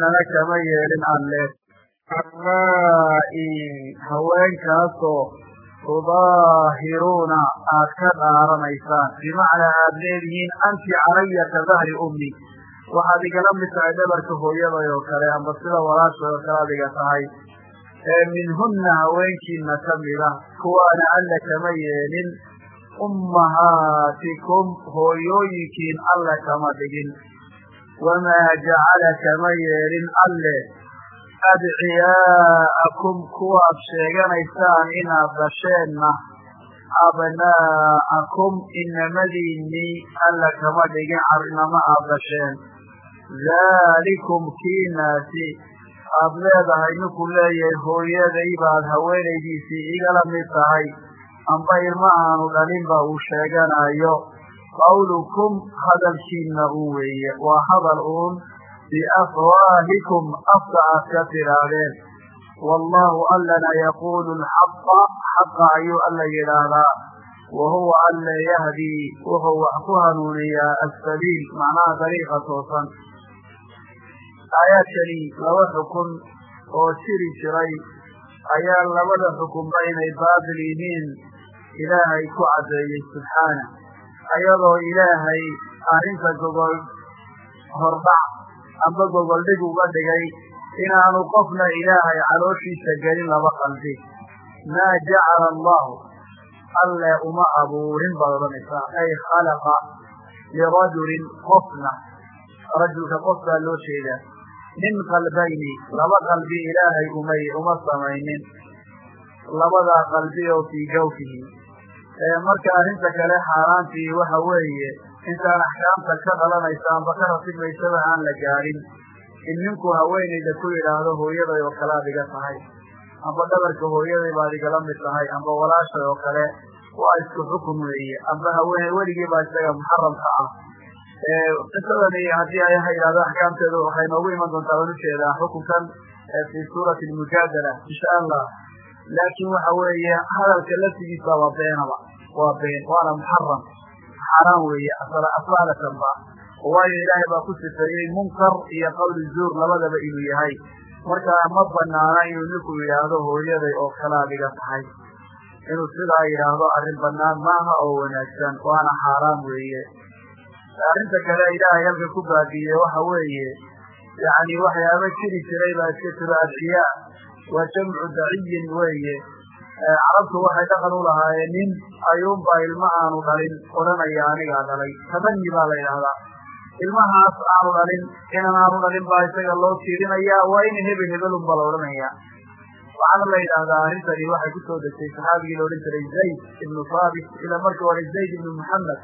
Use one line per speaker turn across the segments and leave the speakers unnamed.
nana kama yeelin alle. Allaa'i haweenkaasoo tudaahiruuna aad ka dhaaranaysaan bimacnaa aada leedihiin anti calaya ka dahri ummi. Waxaad igala mid tahay dhabarka hooyaday oo kale amba sida walaashay oo kale ad iga tahay minhunna haweenkiina kamida kuwaana alla kama yeelin ummahaatikum hooyooyinkiin alle kama dhigin wamaa jacala kama yeelin alle adciyaa'akum kuwaad sheeganaysaan inaad dasheenna abnaa'akum inamadiinnii alla kama dhigin carnama aad dasheen daalikum kiinaasi aad leedahay ninku leeyahay hooyaday baad haweenaydiisii igala mid tahay amba ilma aanu dhalinba uu sheeganayo qawlukum hadalkiina uu weeye waa hadal uun biafwaahikum afka aad ka tidhaahdeen wallaahu allana yaquulu alxaqa xaqa ayuu alla yidhaahdaa wa huwa alla yahdii wuxuu wax ku hanuuniyaa asabiil macnaha dariiqa toosan aayaadkani laba xukun oo jiri jiray ayaa labada xukunba inay baatil yihiin ilaahay ku caddeeyey subxaana ayadoo ilaahay arrinta gogol hordhac amba gogoldhig uga dhigay inaanu qofna ilaahay calooshiisa gelin laba qalbi. Maa jacala allahu alle uma abuurin baad odhanaysaa ay khalaqa lirajulin qofna. Rajulka qof baa loo jeedaa min qalbayni laba qalbi ilaahay umay uma samaynin. Labadaa qalbi oo fii jawfihi marka arrinta kale xaaraantii waxa weeye intaan axkaamta ka dhalanaysa amba ka ratibmaysaba aan la gaadhin in haweenayda ku yidhaahdo hooyaday oo kale ad iga tahay amba dhabarka hooyaday baad igala mid tahay amba walaashay oo kale waa isku xukun weeye. Amba haweeney weligii baa isaga muxaramka ah. Qisadani haddii ay ha yidhahdo axkaamteedu waxay noogu iman doontaa waan u jeedaa xukunkan fi suurati almujaadala insha allah laakin waxa weeye hadalka laftigiisa waa beenaba waa been waana muxaram xaaraan weeye aslaalatanba waayo ilaahay baa ku sifeeyey munkar iyo qawli zuur labadaba inuu yahay. Marka ma banaana inuu ninku yidhaahdo hooyaday oo kalea dhiga tahay. Inuu sidaa yidhaahdo arrin banaan maaha oo wanaagsan waana xaaraan weeye. Arrinta kale ilaahay halka ku baadiyey waxa weeye yani waxyaaba jiri jiray baa iska jiro adciyaa waa jamcu daciyin weeye. Carabtu waxay dhaqan u lahaayeen nin ayuunbaa ilma aanu dhalin odhanaya anigaa dhalay. Tabani baa la yidhahdaa ilmahaas aanu dhalin inan aanu dhalin baa isaga loo tiirinayaa waa in hebel hebelunba la odhanaya waxaana la yidhaahdaa arrintani waxay ku soo degtay saxaabigii la odhan jiray zayd ibnu saabit ila markii hore zayd ibnu muxamed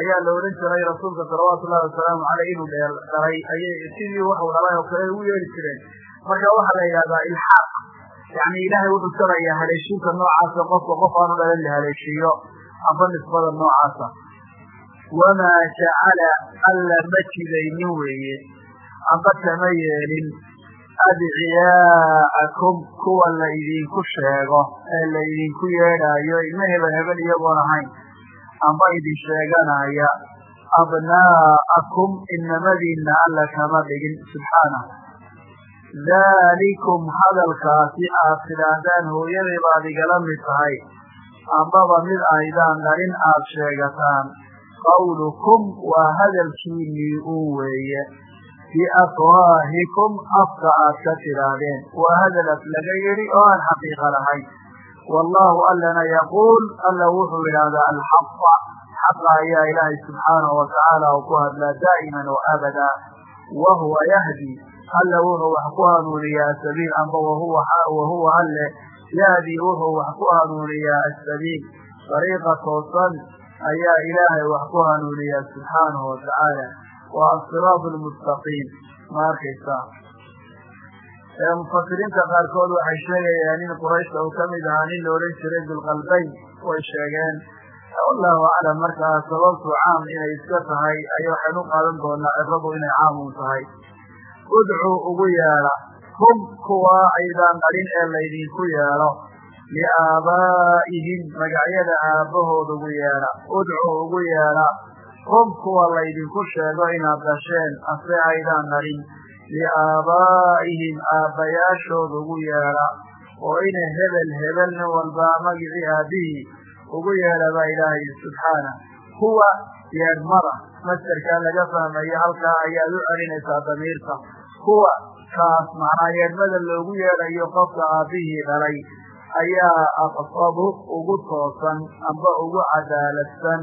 ayaa la odhan jiray rasuulka salawaatu ullahi wasalaamu caleyh inuu dhalay. Ayay sidii waxuu dhalay oo kale ugu yeeri jireen marka waxaa la yidhahdaa ilxaaq yani ilaahay wuxuu sabayaa haleeshiinka noocaasa qofka qof aanu dhalan la haleeshiiyo amba nisbada noocaasa. Wamaa jacala alla ma jidaynin weeye amba kama yeelin. Adciyaa'akum kuwa la idinku sheego ee la idinku yeedhaayo ilma hebel hebel iyagoon ahayn amba idin sheeganaya. Abnaa'akum inamadiina alla kama dhigin subxaanah daalikum hadalkaasi aad tidhaahdaan hooyaday baad igala mid tahay ambaba mid aydaan dhalin aad sheegataan qawlukum waa hadalkiinii uun weeye biafwaahikum afka aad ka tidhaahdeen waa hadal af laga yidhi oo aan xaqiiqa lahayn wallaahu allana yaquul alla wuxuu yidhaahdaa alxaqa xaqa ayaa ilaahay subxaanahu watacaala u ku hadlaa daa'iman wa abadaa wa huwa yahdi alla wuxuu wax ku hanuuniyaa asabiil amba wahuwa alle yahdi wuxuu wax ku hanuuniyaa asabiil dariiqa toosan ayaa ilaahay wax ku hanuuniyaa subxaanahu watacaala waa asiraat lmustaqiim ma arkaysaa mufasiriinta qaarkood waxay sheegayaan in qurayshta uu ka mid ahaa nin la odhan jiray dulqalbayn way sheegeen wallahu aclam markaa sababtu caam inay iska tahay ay waxaynu qaadan doonaa ciradu inay caam un tahay udcuu ugu yeedha hum kuwa aydaan dhalin ee laydinku yeedho. Liaabaa'ihim magacyada aabbahood ugu yeedha. Udcuu ugu yeedha. Hum kuwa laydinku sheego inaad dhasheen ase aydaan dhalin. Liaabaa'ihim aabbayaashood ugu yeedha. Oo ina hebel hebel nin walbaa magicii aabbihii ugu yeedha baa ilaahay subxaana huwa yeedhmada masderkaa laga fahmayo halkaa ayaad u celinaysaa damiirka huwa kaas macnaa yeedhmada loogu yeedhayo qofka aabbihii dhalay ayaa aqsabu ugu toosan amba ugu cadaaladsan.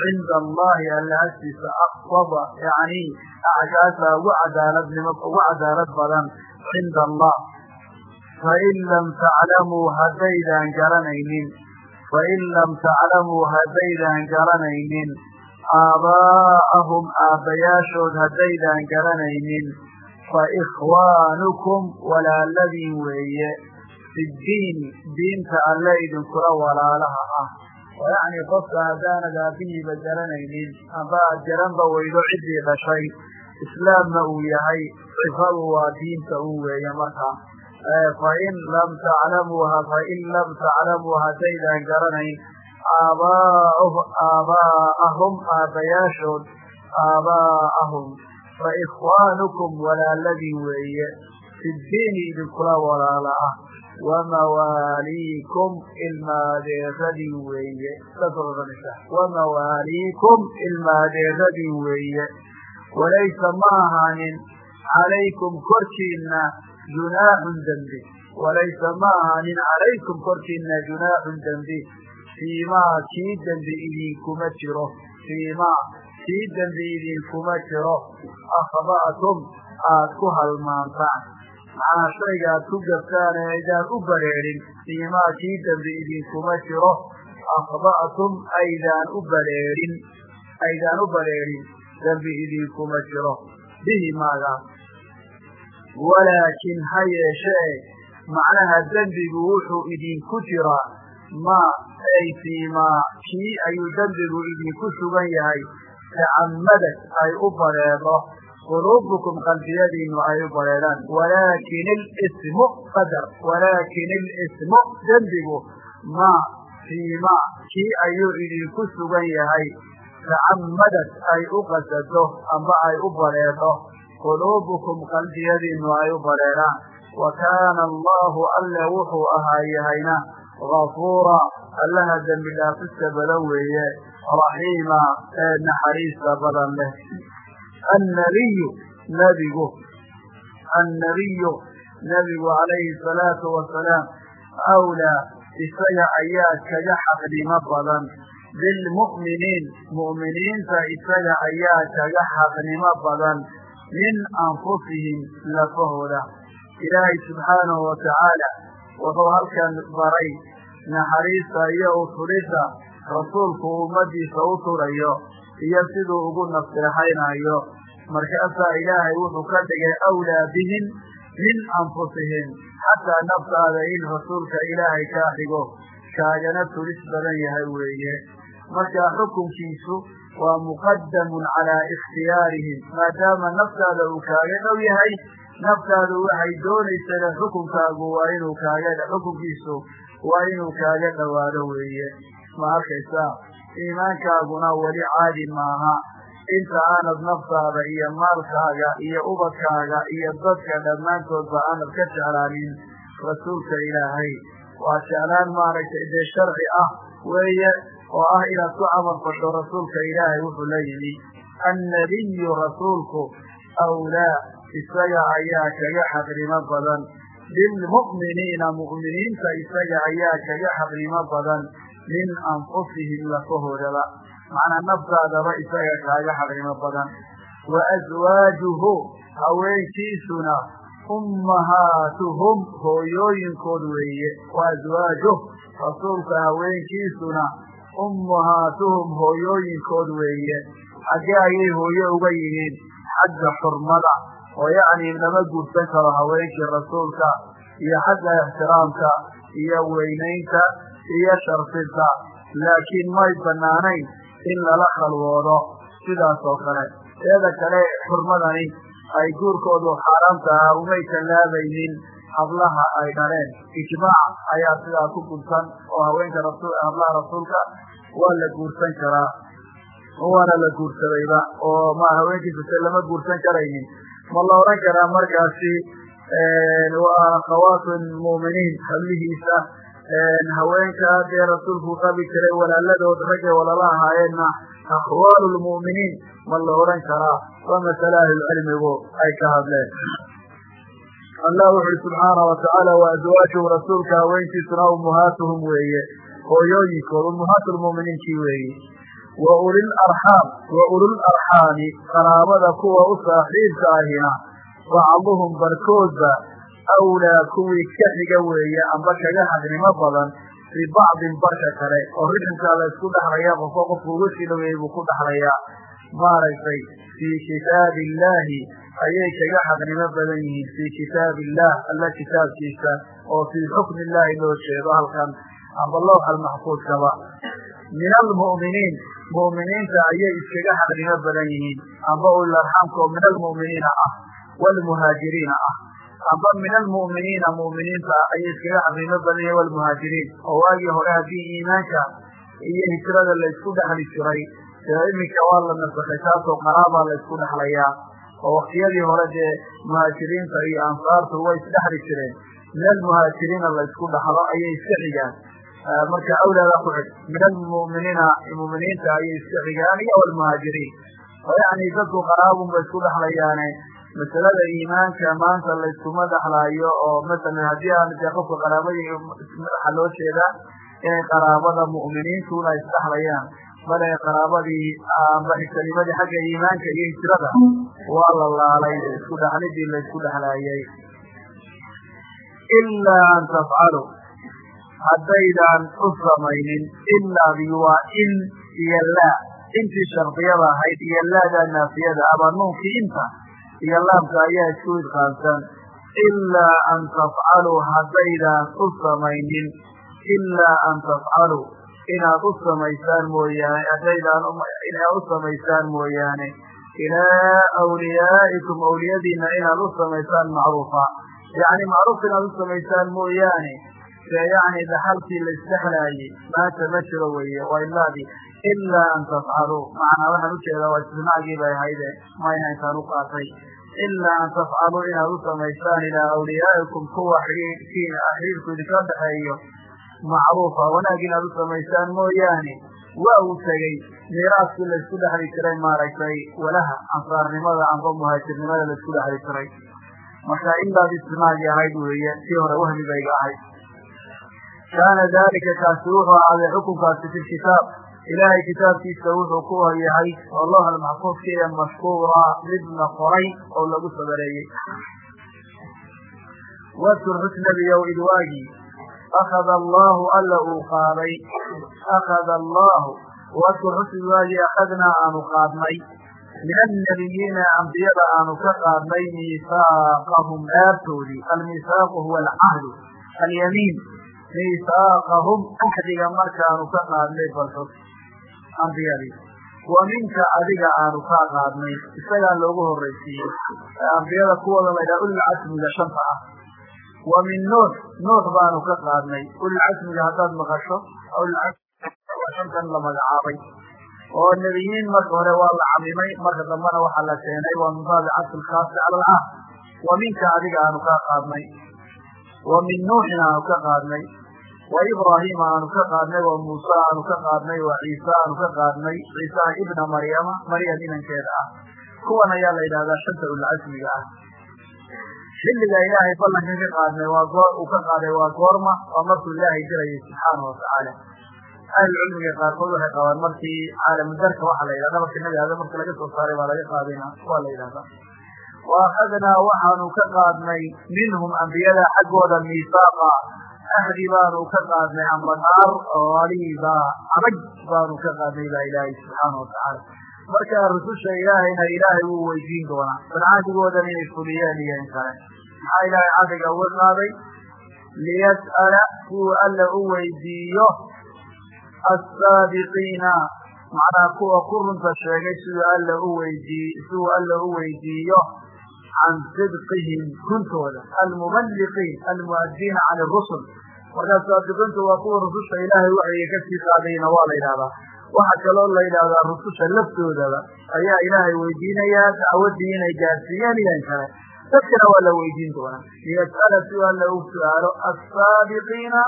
Cinda allahi alla agtiisa aqsaba yani acgaasa ugu cadaaladnimo ugu cadaalad badan. Cinda allah fain lam taclamuu haddaydaan garanaynin fain lam taclamuu haddaydaan garanaynin aabaa'ahum aabbayaashood haddaydaan garanaynin fa ikhwaanukum walaaladiin weeye fi ddiini diinta alle idinkula walaalaha ah oo yacni qofka haddaanad aabbihiiba garanaynin amba aad garanba weydo ciddii dhashay islaamna uu yahay sifadu waa diinta un weeye markaa fain lam taclamuuha fain lam taclamuu haddaydaan garanayn aabaa'ahum aabbayaashood aabaa'ahum fa ikhwaanukum walaaladii weeye fi ddiini idinkula walaala ah wamawaaliikum ilmaadeeradii weeye wamawaaliikum ilmaadeeradii weeye walaysa ma ahaanin calaykum korkiina junaaxun dembi walaysa ma ahaanin calaykum korkiina junaaxun dembi fiimaa kii dembi idinkuma jiro fiimaa kii dembi idinkuma jiro. Akhda'tum aad ku halmaantaan. Macnaa shayga aad ku gabtaan ee aydaan u bareerin fiimaa kii dembi idinkuma jiro. Akhda'tum aydaan u bareerin aydaan u bareerin dembi idinkuma jiro. Bihi maagaas walaakin ha yeeshee macnaha dembigu wuxuu idinku jiraa. Maa ay fiimaa kii ayuu dembigu idinku sugan yahay tacammadad ay u bareedo quluubukum qalbiyadiinu ay u bareedhaan walaakin ilismu qadar walaakin ilismu dembigu maa fiimaa kii ayuu idinku sugan yahay. Tacammadad ay u qasado amba ay u bareedho quluubukum qalbiyadiinu ay u bareedhaan wa kaana allahu alle wuxuu ahaa yahayna gafuura allaha dembi dhaafista badan weeye raxiima ee naxariista badan leh annabiyu nebigu annabiyu nebigu calayhi salaatu wasalaam awlaa isaga ayaa kaga xaqnimo badan bilmu'miniin mu'miniinta isaga ayaa kaga xaqnimo badan min anfusihim lafahooda ilaahay subxaanahu watacaala wuxuu halkan baray naxariista iyo utulidda rasuulku ummadiisa u turayo iyo siduu ugu naseexaynayo markaasaa ilaahay wuxuu ka dhigay awlaa bihim min anfusihim xataa naftaada in rasuulka ilaahay kaa dhigo. Kaagana tulis badan yahay weeye. Marka xukunkiisu waa muqadamun calaa ikhtiyaarihim maadaama naftaada uu kaaga dhow yahay naftaadu waxay doonaysana xukunkaagu waa inuu kaaga xukunkiisu waa inuu kaaga dhowaado weeye ma arkaysaa iimaankaaguna weli caadi maaha. Inta aanad naftaada iyo maalkaaga iyo ubadkaaga iyo dadka dhammaantoodba aanad ka jeclaanin rasuulka ilaahay. Waa jeclaan maaragtay dee sharci ah weeye oo ah inaad ku camal fasho rasuulka ilaahay wuxuu la yimi annabiyu rasuulku awlaa isaga ayaa kaga xaqnimo badan. Bilmu'miniina mu'miniinta isaga ayaa kaga xaqnimo badan min anfusihim lafahoodaba macnaa naftaadaba isaga kaaga xaqnimo badan. Wa aswaajuhu haweenkiisuna ummahaatuhum hooyooyinkood weeye. Wa aswaajuh rasuulka haweenkiisuna ummahaatuhum hooyooyinkood weeye. Xaggee ayay hooye uga yihiin xagga xurmada oo yacni lama guursan karo haweenkii rasuulka iyo xagga ixtiraamka iyo weynaynta iyo sharfinta laakiin may banaanayn in lala khalwoodo. Sidaas oo kale teeda kale xurmadani ay guurkoodu xaaraamta ahaa umay tallaabaynin hablaha ay dhaleen ijmaac ayaa sidaa ku gursan oo haweenka hablaha rasuulka waa la guursan karaa. Waana la guursadayba oo ma haweenkiisa se lama guursan karaynin. Ma la odhan karaa markaasi waa akhawaatu mu'miniin hablihiisa haweenka dee rasuulku qabi jiray walaaladood raggay walala ahaayeenna akhwaalu lmu'miniin ma la odhan karaa waa masale ahlulcilmigu ay ka hadleen. Allah wuxu uhi subxaana watacaala wa azwaajuhum rasuulka haweenkiisuna ummuhaatuhum weeye hooyooyinkood ummuhaatu lmu'miniinkii weeye. Wa ulil arxaam wa ulul arxaami qaraabada kuwa u saaxiibka ahina bacduhum barkoodba awlaa kuwii ka xiga weeye amba kaga xaqnimo badan bibacdin barka kale oo rixinkaa la isku dhexlaya qofka qofku sii dhaweeyey buu ku dhexlayaa maaragtay fii kitaabi illaahi ayay kaga xaqnimo badan yihiin fii kitaabi illah alla kitaabkiisa oo fii xukmi illahi loo jeedo halkan amba lowxa almaxfuudkaba min almu'miniin mu'miniinta ayay iskaga xaqnimo badan yihiin amba ulil arxaamka oo min almu'miniina ah waalmuhaajiriina ah amba min almu'miniina mu'miniinta ayay iskaga xaqnimo badan yihiin walmuhaajiriin oo waagii hore haddii iimaanka iyo hijrada la isku dhexli jiray dee iminka waa la nasakhay taasoo qaraabaa la isku dhexlayaa oo waktiyadii hore dee muhaajiriinta iyo ansaartu way isdhexli jireen min almuhaajiriina la isku dhaxlo ayay iska xigaan marka awlaada ku xig min almu'miniina mu'miniinta ayay iska xigaan iyo walmuhaajiriin oo yacni dadku qaraabunba isku dhexlayaane masalada iimaanka maanta layskuma dhexlaayo oo masalan haddii aan dee qofka qaraabadii madaxa loo jeedaa inay qaraabada mu'miniintuna isdhexlayaan. Bale qaraabadii amba xigtanimadii xagga iimaanka iyo hijrada waa la laalay isku dhexlidii la isku dhexlaayay ilaa an tafcalu. Haddaydaan u samaynin. Ilaadii waa in iyo laa. Intii shardiyada ahayd iyo laadaa naafiyada aba nuunkii inta iyo laamka ayaa isku idqaansan ilaa an tafcaluu haddaydaan u samaynin. Ilaa an tafcaluu inaad u samaysaan mooyaane haddaydaan inaad u samaysaan mooyaane. Ilaa awliyaa'ikum awliyadiina inaad u samaysaan macruufa. Yacni macruuf inaad u samaysaan mooyaane. Dee yacni dhaxalkii la isdhexlaayey maanta ma jiro weeye waa ilaadii ilaa an tafcaluu macnaa waxaan u jeedaa waa istisnaagii bay ahayde mayna intaan u qaatay ilaa an tafcaluu inaad u samaysaan ilaa awliyaa'ikum kuwa xidhiirkiina xidhiirku idinka dhexeeyo macruufa wanaag inaad u samaysaan mooyaane waa uu tegey miiraaskii laysku dhexli jiray maaragtay walaha ansaarnimada amba muhaajirnimada la isku dhexli jiray marka ilaad istisnaagii ahayd weeye tii hore wahmi bayga ahayd kaana dalika kaasi wuxuu ahaaday xukunkaasi fi kitaab ilaahay kitaabkiisa wuxuu ku yahay oo loohal maxfuudkiiya mashkuura mid la qoray oo lagu sabareeyey wadkur xusnabiyow idwaagii akada allahu alla uu qaaday. Akada allahu. Wadkur xusniwaagii akadnaa aanu qaadnay. Min annabiyiina ambiyada aanu ka qaadnay miisaaqahum dhaartoodii almiisaaqu huwa alcahdu alyamiin. Miisaaqahum axdiga markaanu ka qaadnay balxus ambiyadii wa minka adiga aanu kaa qaadnay isagaa loogu horraysiiyey. Ambiyada kuwooda la ydhaha ulilcasmiga shanta ah. Wa min nuux. Nuux baanu ka qaadnay. Ulilcasmiga haddaad maqasho ulilcasmiga la magacaabay. Oo nebiyiin marka hore waa la camimay marka dambena waxaa la keenay waa min baabi cadfi lkhaasi cala alcaam wa minka adiga aanu ka qaadnay. Wa min nuuxin aanu ka qaadnay wa ibraahiima aanu ka qaadnay wa muuse aanu ka qaadnay wa ciise aanu ka qaadnay. Ciisaha ibna maryama maryam inankeeda ah. Kuwan ayaa la yidhahdaa ulcasmiga ah. Xilliga ilaahay ballanka ka qaadnay waa goor uu ka qaaday waa goorma waa markuu ilaahay dirayay subxaana watacaala ahlulcilmiga qaarkood waxay qabaan markii caalamudarka waxaa la yidhahda markii nabi aadam markii laga soo saaray baa laga qaadayna waa la yidhahdaa. Wa akhadnaa waxaanu ka qaadnay minhum ambiyada xaggooda miisaaqa ahdi baanu ka qaadnay amba naar aliba adag baanu ka qaadnay baa ilaahay subxaana watacaala marka rususha ilaahayna ilaahay wuu weydiin doonaa bal cahdigoodan inay fuliyeen iyo in kale maxaa ilaahay cahdiga uga qaaday liyas'ala kuwa alla u weydiiyo assaabiqiina macnaha kuwa ku runta sheegay siduu alla u weydiiy siduu alla u weydiiyo can sidqihim runtooda almubaliqiin almu'addiina can irusul markaa saadiqiintu waa kuwa rususha ilaahay waxyiga ka sii qaadayna waa la yidhahdaa waxaa kaloo la yidhaahdaa rususha laftoodaba ayaa ilaahay weydiinayaa dacwaddii inay gaadsiiyeen iyan kale dadkana waa la weydiin doonaa liyas'ala si alla u su'aalo assaadiqiina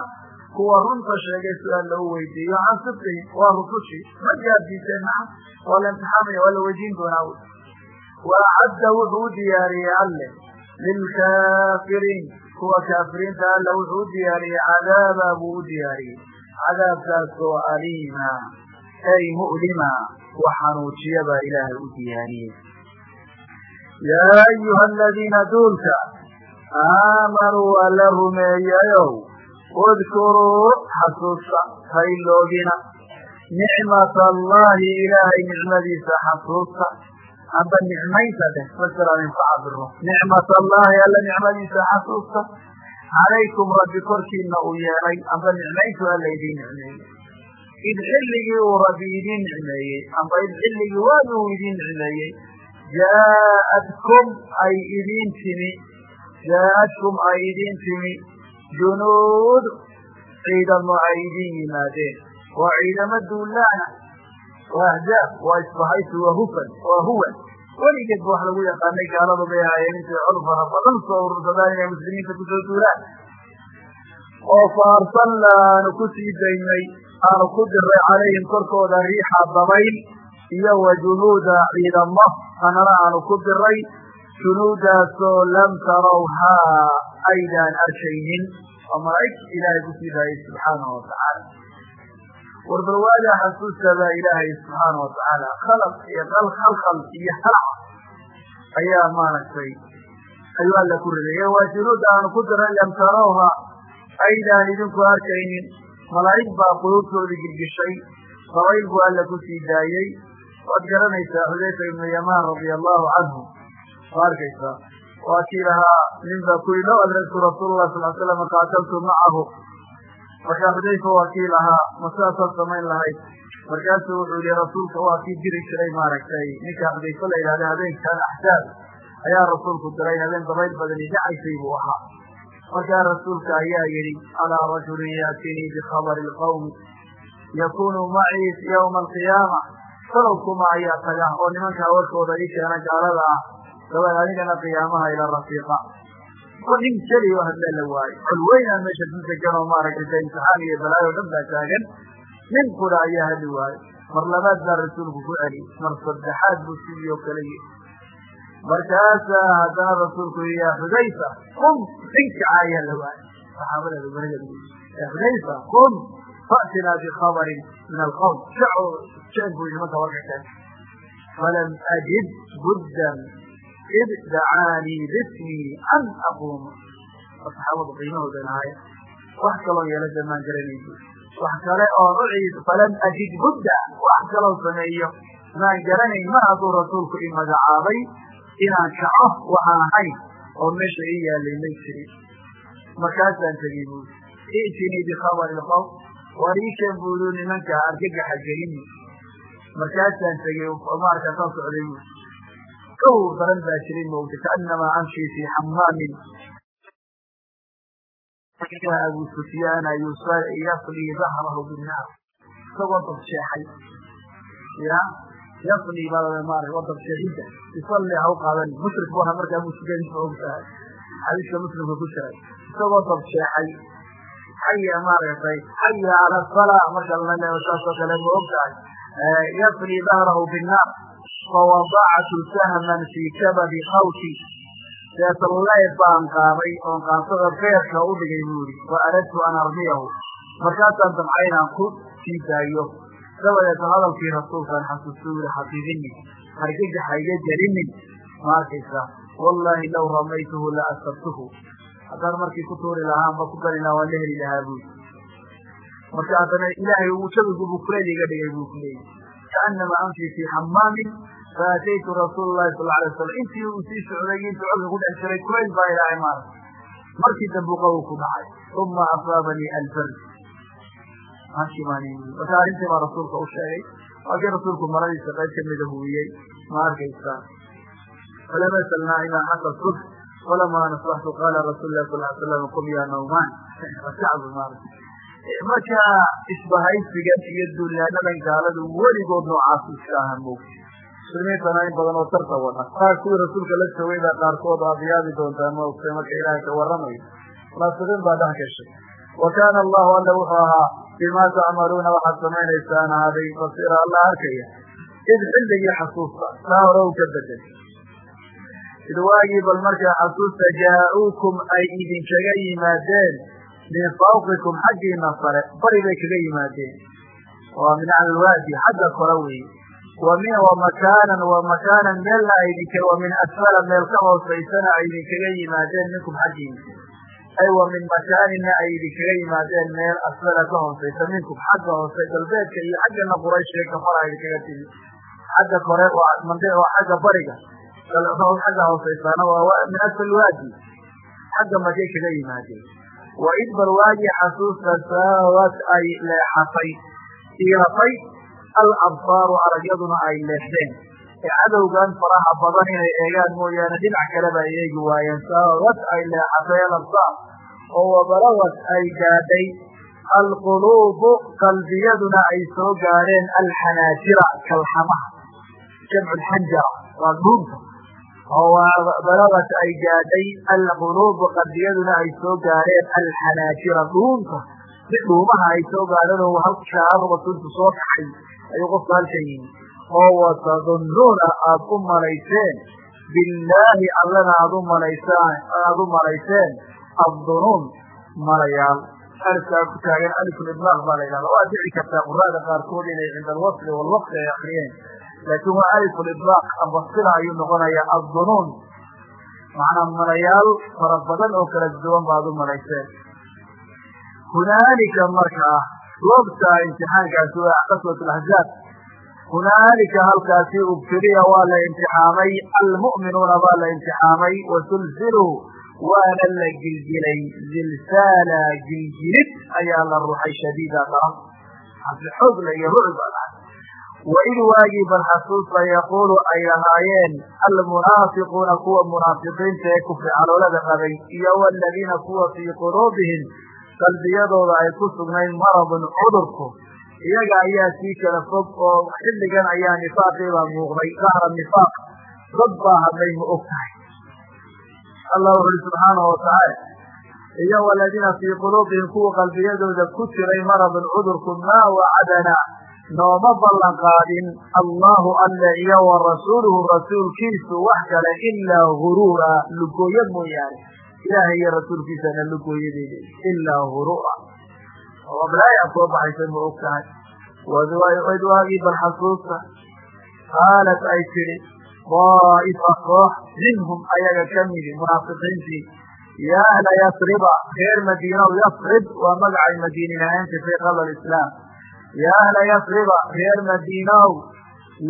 kuwa runta sheegay si alla u weydiiyo can sidqihim waa rusushii ma gaadsiiseen maa waa la imtixaamaya waa la doonaa wa acadda wuxuu u diyaariyey alle lilkaafiriin kuwa kaafiriinta alla wuxuu u diyaariyey cadaaba buu u diyaariyey cadaabkaasoo aliima ay mu'lima wa xanuujiya baa ilaahay u diyaariyey yaa ayuha aladiina duulka aamanuu alla rumeeyayow udkuruu xasuusta hayloogina nicmat allahi ilaahay nicmadiisa xasuusta amba nicmaynta dheh masalan inku cabiro nicmat allahi alla nicmadiisa xasuusta. Calaykum rabbi korkiina uu yeelay. Amba nicmayntu alla idiin nicmeeyey. Id xilligii uu rabbi idiin nicmeeyey. Amba id xilligii waagi uu idiin nicmeeyey. Jaaadkum ay idiin timi. Jaaadkum ay idiin timi. Junuud ciidamo ay idiin yimaadeen. Waa ciidamo duulaana waa ahzaab waa isbahaysi waa hufan waa huwan weligeed ba wax lagu yaqaanay gaaladu bay ahaayeen intay col fara badan soo urursadaan inay muslimiinta ku soo duulaan oo fa arsalna aanu ku sii daynay aanu ku diray calayhim korkooda riixa dabayl iyo wa junuuda ciidamo anana aanu ku diray junuudaasoo lam tarawhaa aydaan arkaynin oo malaa'ig ilaahay ku sii daayay subxaanahu watacaala warbalwaadaa xasuusta baa ilaahay subxaana watacaala khalaq iyo khalkhal iyo halac ayaa maaragtay ayuu alla ku riday. Waa junuud aanu ku diray lam tarawha aydaan idinku arkaynin malaa'ig baa quluubtooda girgishay dabayl buu alla ku sii daayey waad garanaysaa xudayfa ibnu yamaan radia allahu canhu. Ma arkaysaa. Waa kii lahaa nin baa ku yidhi low adraktu rasuula sal slam qaataltu macahu markaa xudayfa waa kii lahaa masaasaad samayn lahayd. Markaasuu wuxuu yihi rasuulka waa kii diri jiray maaragtay. Ninka xudayfa la yidhahda habeenkan axsaab ayaa rasuulku diray habeen dabayl badani dhacaysay buu ahaa. Markaa rasuulka ayaa yidhi alaa rajulin yaatinii bikhabari lqawmi yakunu macii ywma alqiyaama. Salow ayaa taga oo nimankaa warkooda ii keena gaalada ah. Dabeed anigana qiyaamaha ila rafiiqa ko nin keliya oo hadlee la waayo col weynaan meesha ku degan oo maaragtay imtixaan iyo balaayo o dhan baa taagan nin kula ayaa hadli waayo mar labaad baa rasuulku ku celiyey mar saddexaad buu sidii oo kale yihi markaasaa haddana rasuulku yii ya xudayfa qum ninkaca ayaa la waayo saxaabada baraga ya xudayfa qum fa'tinaa bikhabarin min alqawm shaco jeen buu nimanka warka keen falam ajid buddan id dacaanii an aquuma saxaabadu qiimahoodan ahaaya wax kaloo yeela damaan garanayso wax kale oon u ciid falam ajid budda wax kaloo sameeyo maan garanayn mar hadduu rasuulku i magacaabay inaan kaco waxaan ahayn oo meesha ii yaalay may jirin markaasaan tegey buuri i'tinii bikhabari lqawm war ii nimanka argagaxa gelini markaasaan tegey maarkaa soo socday buuri kow daran baa jiray mawta kaanamaa amshi fii xamaamin abu sufyaana yasli dahrahu binnaar isagoo dabsheexay ya yasli baa maara waa dabsheexidda isalli ha u qaadani mushrik bu ahaa markaa mushrikiinta og tahay xadiiska muslimka ku jiray isagoo dabsheexay xaya maaragtay xaya cala salaa marka lala saasoo kale ma og tahay yasli dahrahu binnaar fawadactu sahman fii kabadi qawti seetalleed baan qaaday oon qaansada beerka u dhigay buu yihi wa aradtu an armiyahu markaasaan damcay inaan ku sii daayo dabadeeto hadalkii rasuulkaan xasuustu yihi xafidini hargagaxa iga gelinin ma arkaysaa wallahi law ramaytuhu la asabtuhu haddaan markii ku tuuri lahaa ma ku gani lahaa waan la heli lahaa buui marka haddana ilaahay uu jabigu buu kuleyl iga dhigay buu ku leeyay kaanama amshi fii xamaamin faataytu rasuula lahi sal alay waslam intii uu sii socday intuu colka ku dhex jiray kulayl baa ilaahay maarag markii dambu qabow ku dhacay uma asaabanii albard marka arrintii baa rasuulka u sheegay waakii rasuulku maradiisa qayb kamida huwiyey ma arkaysaa falama salnaa xata subx falama nasbaxtu qaala rasuul lah sal slam qum ya nawman kacbu maarag markaa isbahaysigan iyo duulaanadan gaaladu weligood noocaas iska aha moogta muslimiintana in badan oo tarta wada qaar kuwii rasuulka la joogay qaarkood aad yaabi doontaa maogtay marka ilaahay ka warramayo. Munaafiqiin baa dhex gashay wa kaana allahu alla wuxuu ahaa bimaa tacmaluuna waxaad samaynaysaan ahaaday basiira alla arkaya. Id xilligii xasuusta taa hore u ka bedel id waagii bal markaa xasuusta jaa-uukum ay idinkaga yimaadeen min fawqikum xaggiina sare bari bay kaga yimaadeen. Waa min alwaadi xagga kore weeye wa min wa makaanan wa makaanan meelna aydinka wa min asfala meel ka hoosaysana ay idinkaga yimaadeen minkum xaggiina ay wa min makaanina ay idinkaga yimaadeen meel asfala ka hoosaysa minkum xagga hoose galbeedka iyo xaggana qurayshee kafara idinkaga timi. Xagga kore oo xagga bariga. Xagga hoosaysaana waa min asfal xagga makay kaga yimaadeen wa id bal waagii xasuusta saawad ay leexatay. Iiratay alabsaaru aragyaduna ay leexdeen. Ee cadowgan faraha badan inay eegaan mooyaane dhinac kaleba ay eegi waayeen. Saawad ay leexatay alabsaar oo wabalawad ay gaadhay. Alquluubu qalbiyaduna ay soo gaadheen alxanaajira kalxamaha. Jamcu lxanjara waa dhuunta oo ay gaadhay alquluubu qalbiyaduna ay soo gaadheen alxanaajira dhuunta. Si dhuumaha ay soo gaadheen oo halkaa rasuulku soo kaxay ayuu qofku halkan yimi oo watadunnuuna aada u malayseen. Billaahi allana aad u malaysaan aada u malayseen. Addunuun malayaal. Alifkaa ku taagan alifuliblaaq baa la yidhahda waa dhici kartaa quraada qaarkood inay cinda alwasli walwaqti ay akriyeen laakiin waa alifuliblaaq amba sila ayuu noqonayaa addunuun macnaa malayaal fara badan oo kala duwan baad u malayseen hunaalika markaa goobta imtixaankaasi waa qaswat laxzaab hunaalika halkaasi ubtiliya waa la imtixaamay almu'minuuna baa la imtixaamay wasulziluu waana la gilgilay zilsaala gilgilid ayaa la ruxay shadiida daran xasi xoogla iyo dhahay waid waagii bal xasuusta yaquulu ay lahaayeen almunaafiquuna kuwa munaafiqiinta ee kufri caloolada qabay iyo waladiina kuwa fii quluubihim qalbiyadooda ay ku sugnayn maradun cudurku iyaga ayaa sii kala fog oo xilligan ayaa nifaaqiibaa muuqday dahra nifaaq dad baa hadlay ma og tahay allah wuxu uhi subxaanahu watacaala iyo waladiina fii quluubihim kuwa qalbiyadooda ku jiray maradun cudurku maa wacadana nooma ballan qaadin allahu alle iyo wa rasuuluhu rasuulkiisu wax kale ilaa guruura lugooyo mooyaane. Ilaahay iyo rasuulkiisana lugooyadeeda ilaa guruura oo ablaaya soo baxaysa ma og tahay wid waagii bal qaalat ay tidhi daa'ifa koox minhum ayaga ka midi munaafiqiintii. Yaa ahla yasriba reer madiinow yasrib waa magacay madiinin ahaan jirtay qabla alislaam yaa ahla yasriba reer madiinow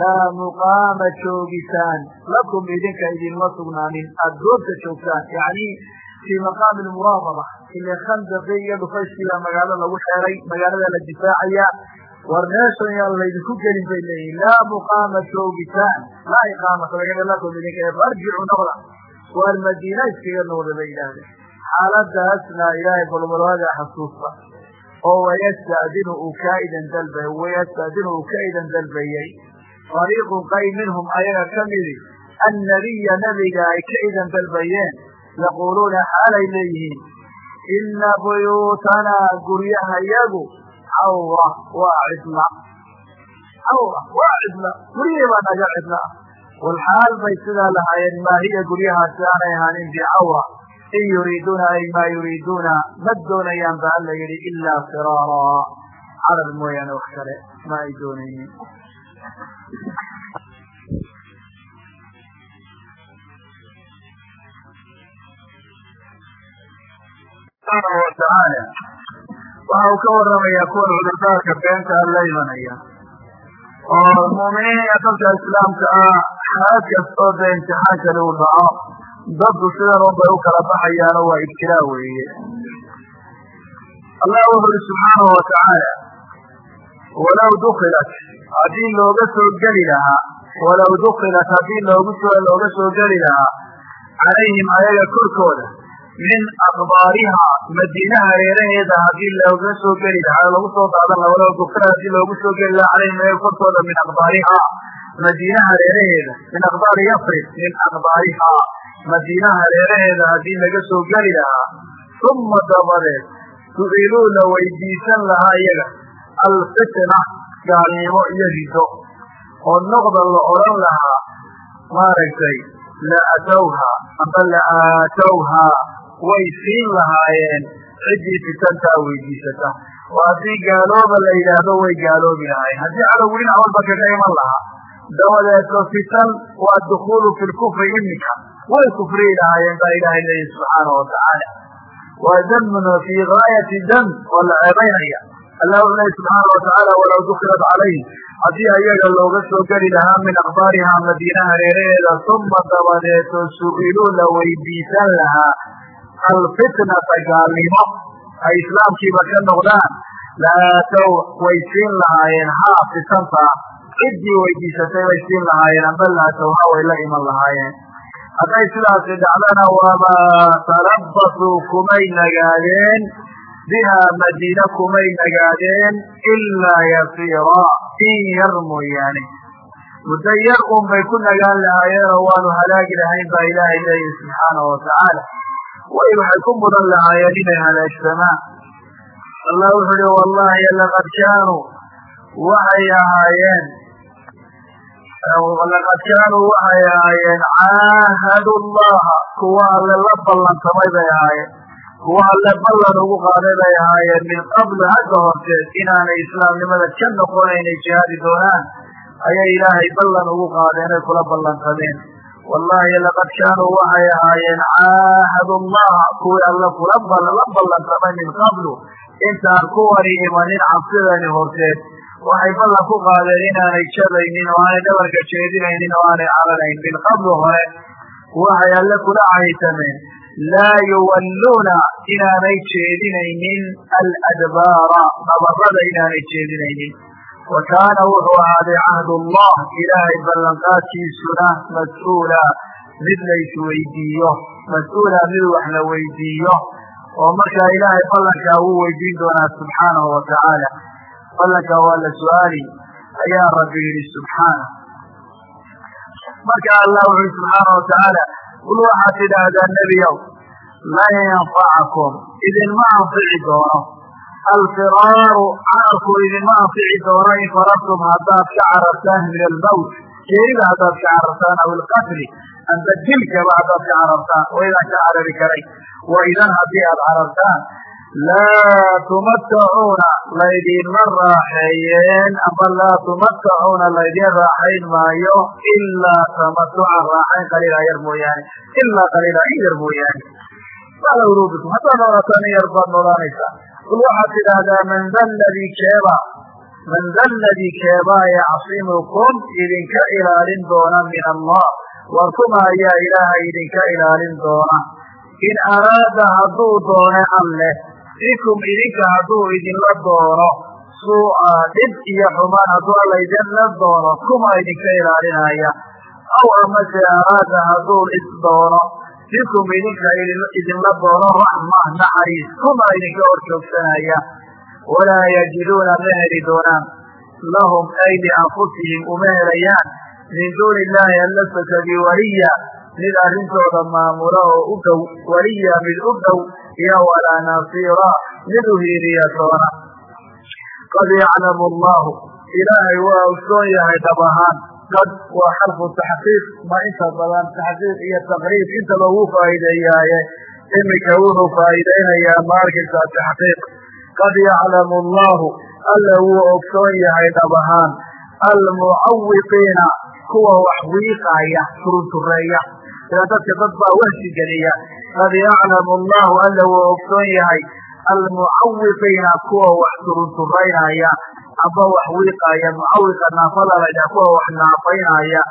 laa muqaama joogitaan lakum idinka idinma sugnaanin aada goobta joogtaan yani fii maqaami lmuraadaba ile khandaqii iyo dhufayskii baa magaalo lagu xeeray magaalada la difaacaya war meeshan yaan laydinku gelin bay leeyihiin laa muqaama joogitaan laa iqaamata lagana lakum idinka farjicu noqda waar madiina iskaga noqda bay yidhaahdeen. Xaaladaasna ilaahay balbalwaadaa xasuusta oo wayastadinu uu kaa idan dalbay wayastadinu uu ka idan dalbayey fariiqun qay minhum ayaga ka midi annabiya nabiga ay ka idan dalbayeen. Yaquuluuna xaalay leeyihiin ina buyuutanaa guryaha yagu cawra waa cidla cawra waa cidla guryihii baa naga cidla walxaal bay sidaa lahaayeen maa hiya guryahaasi aanay ahaanin bicawra in yuriiduuna ay maa yuriiduuna ma doonayaan ba alla yidhi ilaa firaara carar mooyaane wax kale ma ay doonaynin subxaanahu watacaala waxa uu ka warramayaa kuwa cudurdaarka beenta la imanaya oo muuminiina dadka islaamka ah xaalad kastoo dee imtixaankani uu dhaco dadku sidan un bay u kala baxayaano waa ibtilaa weeye. Allah wuxu uhi subxaanahu watacaala walaw dukilat haddii looga soo geli lahaa walaw dukilat haddii loogu looga soo geli lahaa calayhim ayaga korkooda min akbaariha madiina hareeraheeda haddii looga soo geli lahaa lagu soo daadan laha walow dukra haddii loogu soo geli lahaa calayhim ayaga min akbaariha madiina hareeraheeda min akbaari yafrib min akbaariha madiina hareeraheeda haddii laga soo geli lahaa uma dabadeed su'iluu la weydiisan lahaa iyaga alfitna gaalnimo iyo rido oo noqda la odhan lahaa maaragtay la atowha amba la aatowhaa way siin lahaayeen. Ciddii fitantaa weydiisata. Oo haddii gaalooba la yidhaahdo way gaaloobi lahaayeen. Haddii cadowgu dhinac walba kaga iman lahaa dabadeeto fitan waa dukuulu fi lkufri iminka. Way kufriyi lahaayeen baa ilaahay leeyihi subxaanahu watacaala waa dambun fii gaayati dam waa la ceebaynaya. Allah wuxuu leeyi subxaana watacaala walaw dukilat calayhim haddii ayaga looga soo geli lahaa min akhbaarihaa madiina hareeraheeda uma dabadeeto su'iluu la weydiisan lahaa alfitnata gaalnimo ay islaamkiiba ka noqdaan. Laatow way siin lahaayeen haa fitanta ciddii weydiisatay bay siin lahaayeen amba laatowha way la iman lahaayeen. Hadday sidaasi dhacdana wamaa tarabasuu kumay nagaadeen bihaa madiine kumay nagaadeen ilaa yasiira in yar mooyaane. Muddo yar un bay ku nagaan lahaayeenoo waanu halaagi lahayn baa ilaahay leeyihi subxaanahu watacaala way waxay ku mudan lahaayeen inay halaagsamaan allah wuxuu uhi wallahi laqad kaanuu waxay ahaayeen laqad kaanuu waxay ahaayeen caahadu llaha kuwa alle la ballantamay bay ahaayeen kuwa alle ballan ugu qaaday bay ahaayeen min qabli hagga horteed inaanay islaamnimada ka noqonaynay jihaadi doonaan ayay ilaahay ballan ugu qaadeen ay kula ballantameen wallahi laqad kaanuu waxay ahaayeen caahadu llaha kuwii alle kula la ballantamay min qablu. Intaan kuwani imanin cabsidani horteed waxay ballan ku qaadeen inaanay jabaynin oo aanay dhabarka jeedinaynin oo aanay caranayn min qablu hore waxay alle kula caytameen laa yuwalluuna inaanay jeedinaynin aladbaara. Dhabarada inaanay jeedinaynin wa kaana wuxuu ahaaday cahdu llah ilaahay ballanqaadkiisuna mas'uula mid la isweydiiyo mas'uula mid wax la weydiiyo oo markaa ilaahay ballankaa wuu weydiin doonaa subxaanahu watacaala ballankaa waa la su'aali ayaa rabbi yidhi subxaana marka allah wuxu yhi subxaana watacaala qul waxaad tidhaahdaa nebiyow lan yanfacakum idinma anfici doono alfiraaru cararku idinma anfici doono in farartum haddaad ka carartaan min almowt geerida haddaad ka carartaan aw ilqatli amba dilkaba haddaad ka carartaan oo idaan ka carari karay wa idan haddii aad carartaan laa tumatacuuna laydinma raaxeeyeen amba laa tumatacuuna laydin raaxayn maayo ilaa tamatucan raaxayn qaliila yar mooyaane ilaa qaliila in yar mooyaane ala urubikum haddaad noolataan in yar baad noolaanaysaa qul waxaad tidhaahdaa man da ladii keeba man da ladii keebaa yacsimukum idinka ilaalin doona min allah war kuma ayaa ilaahay idinka ilaalin doona in araada hadduu doone alleh bikum idinka hadduu idinla doono suu'a dhib iyo xumaan hadduu alla idinla doono kuma idinka ilaalinaya aw amase araada hadduu is doono bikum idinka idinla doono raxma naxariis. Kuma idinka hor joogsanaya walaa yajiduuna ma heli doonaan. Lahum ay lianfusihim uma helayaan. Min duuni illaahi alla sakadi waliya mid arrintooda maamula oo u dhow waliya mid u dhow iyo walaa nasiira. Mid u hiiliya toona qad yaclamu allahu. Ilaahay waa ogsoon yahay dhab ahaan qad waa xarfu taxqiiq. Ma inta badan taxqiiq iyo taqriib intaba wuu faa'iideeyaaye iminka wuxuu faa'iideynayaa ma arkaysaa taxqiiq. Qad yaclamu allahu alla wuu ogsoon yahay dhab ahaan. Almucawiqiina kuwa wax wiiqaaya turuntureeya sida dadka dad baa wahsi geliya. Qad yaclamu allahu alla wuu ogsoon yahay. Almucawiqiina kuwa wax turunturaynaya amba wax wiiqaaya mucawiqa naafada laydhaha kuwa wax naafaynaya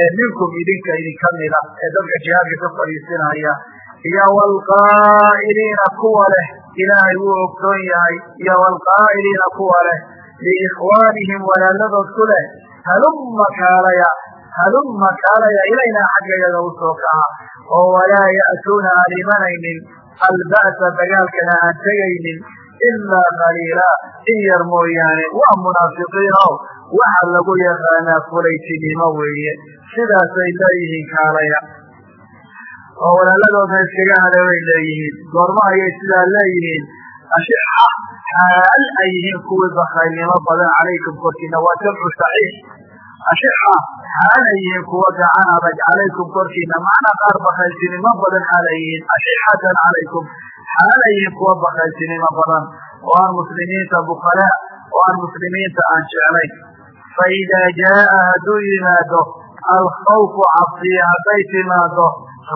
ee minkum idinka idinka mida ee dadka jihaadka ka fadhiisinaya iyo waalqaa'iliina kuwa leh ilaahay wuu ogsoon yahay iyo waalqaa'iliina kuwa leh liikhwaanihim walaaladood ku leh halumma kaalaya halumma kaalaya ilaynaa xaggayaga u soo kaca oo walaa ya'tuuna aan imanaynin alba'sa dagaalkana aan tegaynin ilaa qaliila in yar mooyaane waa munaafiqiinow waxa lagu yaqaanaa fulaytinimo weeye sidaasay leeyihiin kaalaya oo walaaladooda iskaga hada bay leeyihiin goorma ayay sidaa leeyihiin ashixa xaal ay yihiin kuwii bakaylnimo badan calaykum korkiina waa jamcu saxiix ashixa xaal ay yihiin kuwa gacan adag calaykum korkiina macnaa qaar bakayltinimo badan xaal ay yihiin ashixatan calaykum xaal ay yihiin kuwa bakayltinimo badan oo aan muslimiinta bukhalaa oo aan muslimiinta aan jeclayn fa idaa jaaa hadduu yimaado alkhawfu cabsiya hadday timaado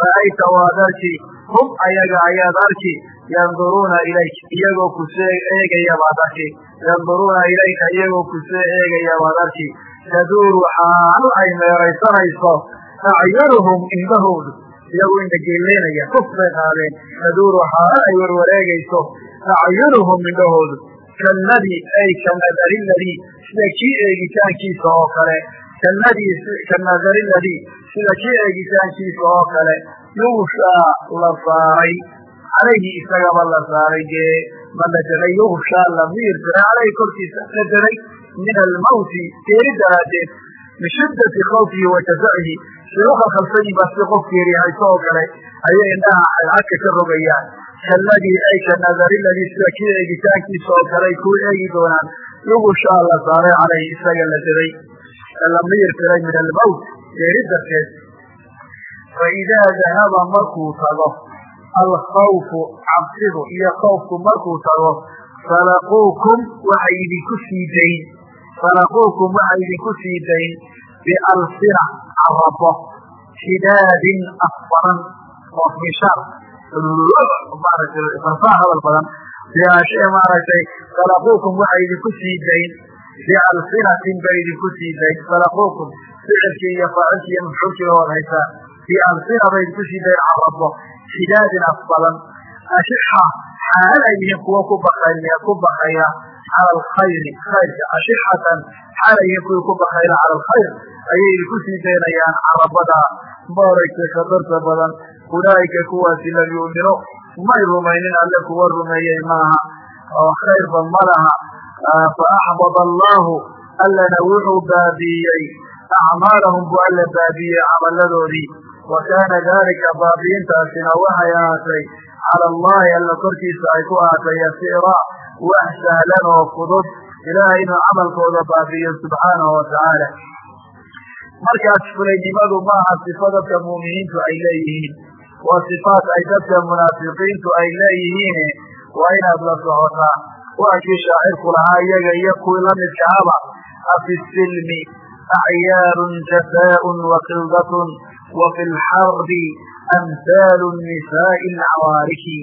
ra'ayta waad arki hum ayaga ayaad arki yanduruuna ilayk iyagoo kusee eegaya baad arki yanduruuna ilayka iyagoo kusee eegaya baad arki taduuru xaal ay meeraysanayso acyunuhum indhahoodu iyagoo indhageelaynaya kuf bay qaadeen taduuru xaal ay warwareegayso acyunuhum indhahoodu kalladii ay kamadari ladii sida kii eegitaankiisa oo kale kalladii kamadari ladii sida kii eegitaankiisa oo kale yuushaa la saaray calayhi isagaba la saaray dee ma la delay yuushaa la miir diray calayhi korkiisa la delay min almawti geeri daraaddeed min shiddati khawfihi wa jazacihi say u khalkhalsan yihiin baa si qof geerihayso oo kale ayay indhaha cadcadka ka rogayaan kalladii ay ka nadari ladii sida kii eegitaankiisa oo kale ay kuu eegi doonaan yuushaa la saaray calayhi isaga la delay la miir diray min almawt geeri darteed fa idaa dahaba markuu tago alkhawfu cabsidu iyo khawfku markuu tago falaquukum waxay idinku sii falaquukum waxay idinku sii dayn bialsina carabo shidaadin afbaran oo mishaar maaragtay farfaa hadal badan maaragtay falaquukum waxay idinku sii dayn bialsinatin bay idinku sii dayn falaquukum ficilkii iyo faacilkii iyo mafcuulkiiba waad haysaa bialsina bay idinku sii dayn carabo shidaadin afbadan ashixa xaal ay yihiin ku bakaya ku bakaya cala alkhayri khayrka ashixatan xaal ay yihiin kuwii ku bakayla cala alkhayr ayay idinku sii daynayaan carabada maaragtay khatarta badan ulaa'ika kuwaasi lam yuuminu may rumaynin alle kuwa rumeeyey maaha oo khayrba ma laha fa axbada allahu allana wuxuu baabiiyey acmaalahum buu alla baabiiyey camaladoodii wa kaana dalika baabiintaasina waxay ahaatay cala allahi alla korkiisa ay ku ahaatay yasiira wax sahlan oo fudud ilaahay camalkooda baabiiyo subxaanahu watacaala markaas fulaynimadu maaha sifa dadka muuminiintu ay leeyihiin. Waa sifaat ay dadka munaafiqiintu ay leeyihiin waa inaad la socotaa. Waa kii shaacirku lahaa iyaga iyo kuwii lamidka haba afi silmi acyaarun jafaaءun wakildatun wa fi lxarbi amhaalu nisaa'i alcawaariki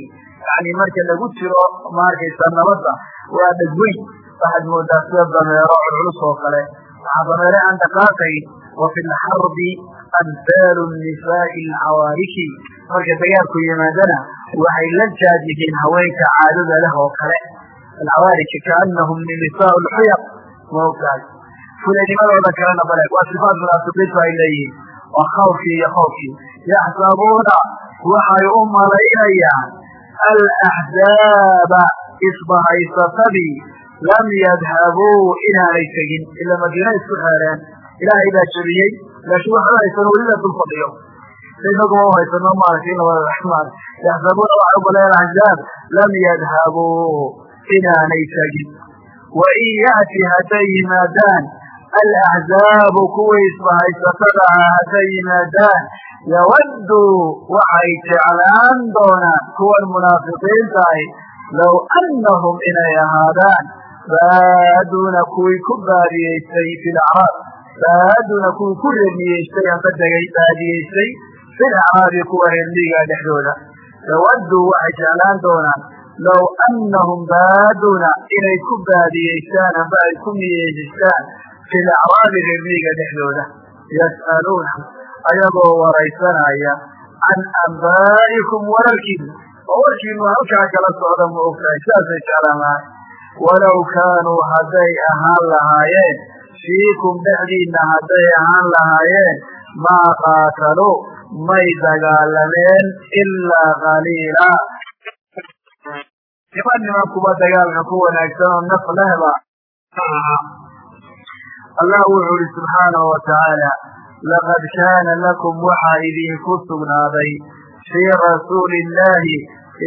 yani marka lagu jiro maarkaysa nabadda. Waa dhegweyn waxaad moodaa sida dameero culculus oo kale. Waxaa dameere aan dhaqaaqayn wa fi lxarbi amhaalu nisaa'i alcawaariki marka dagaalku yimaadana waxay la jaad yihiin haweenka caadada leh oo kale. Alcawaariki kaanahum nisaa lxuyaq. Ma ogtahay? Fulanimadooda kalena bale waa sifaat munaafiqiintu ay leeyihiin. Waa khawfkii iyo khoofkii yaxsabuuna waxay u malaynayaan alaxzaaba isbahaysatadii lam yadhabuu inaanay tegin ila madiina isku xeereen ilaahay baa jebiyey laakiin waxba haysan welila dul fadhiyo inaguma u haysano maaragtay raxmaan yaxsabuuna waxay u malayan axzaab lam yadhabuu inaanay tegin wa in ya'ti hadday yimaadaan alaxzaabu kuwii isbahaysatada ah hadday yimaadaan yawadduu waxay jeclaan doonaan kuwan munaafiqiinta ahi low annahum inay ahaadaan baaduuna kuwii ku baadiyeystay fi lacraab baaduuna kuwii ku reemiyeystay amba degay baadiyeystay fi lacraabi kuwa reermiiga dhexdooda yawadduu waxay jeclaan doonaan low annahum baaduuna inay ku baadiyeystaan amba ay ku miyeystaan fi lacraabi reermiiga dhexdooda yas'aluuna ayagoo waraysanaya can ambaa'ikum wararkiinu oo halkaa kala socda ma ogtahay sidaasay jeclaan lahay walow kaanuu hadday ahaan lahaayeen fiikum dhexdiinna hadday ahaan lahaayeen maa qaataluu may dagaalameen ilaa qaliila. Niman nimankuba dagaalka ku wanaagsan oo naf lehba. Allah wuxuu ihi subxaanahu watacaala laqad kaana lakum waxaa idinku sugnaaday fii rasuuli illaahi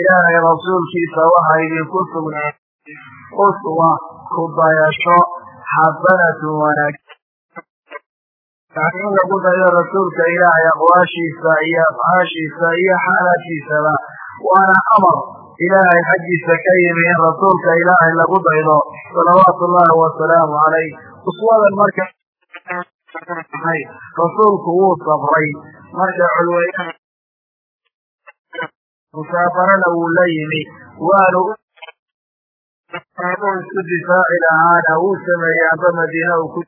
ilaahay rasuulkiisa waxaa idinku sugnaaday uswa ku dayasho xasanatun wanaag yani in lagu dayo rasuulka ilaahay aqwaashiisa iyo afcaashiisa iyo xaalaadkiisaba waana amar ilaahay xaggiisa ka yimi in rasuulka ilaahay lagu daydo salawaatu ullahi wasalaamu calayh uswadan marka rasuulku wuu sabray marka culweynaha musaafarana wuu la yimi. Waanu isku difaaci lahaana wuu sameeyey amba madiina uu ku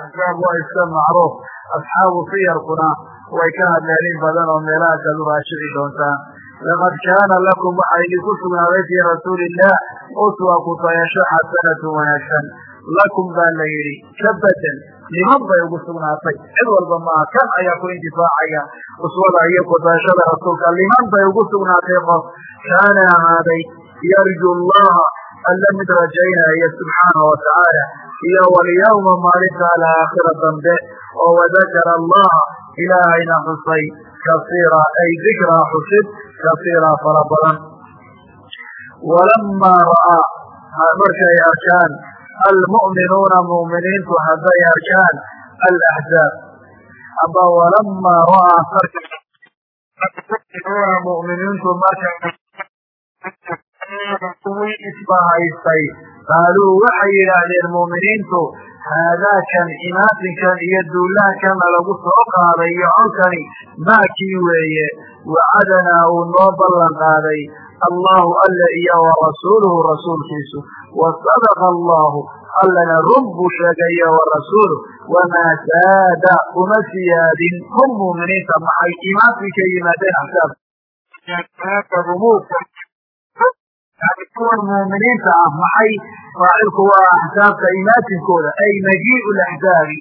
axsaab waa iska macruuf. Asxaabu siyarkuna way ka hadleen badan oo meelaha kalu raashici doontaan laqad kaana lakum waxaa idinku sugnaaday fii rasuuli illah uswa ku dayasho xasanatu wanaagsan lakum baa la yidhi ka bedel niman bay ugu sugnaatay. Cid walba maaha kan ayaa ku intifaacaya. Uswada iyo kudayashada rasuulka liman bay ugu sugnaatay qof. Kaana ahaaday yarju llaha alla mid rajaynaya subxaanahu watacaala iyo walyawma maalinta alaakhira dambe oo wadakara allaha ilaahayna xusay. Kasiira ay dikraa xusid kasiiraa fara badan. Walamaa ra'aa markay arkaan almu'minuuna mu'miniintu hadday arkaan alaxzaab amba walamaa ra'aa mu'minuuna mu'miniintu kuwii isbahaystay qaaluu waxay yidhaahdeen mu'miniintu haadaakan imaatinkan iyo duulahankana lagu soo qaaday iyo colkani maakii weeye wacadanaa uu noo ballan qaaday allahu alla iyo wa rasuuluhu rasuulkiisu. Wa sadaqa allahu allana run buu sheegay iyo wa rasuuluh wamaa saada uma siyaadin hum muuminiinta maxay imaantinkay yimaadeen axsaab kuwan muuminiinta ah maxay? Faacilku waa axsaabka imaatinkooda ay majiiu laxzaabi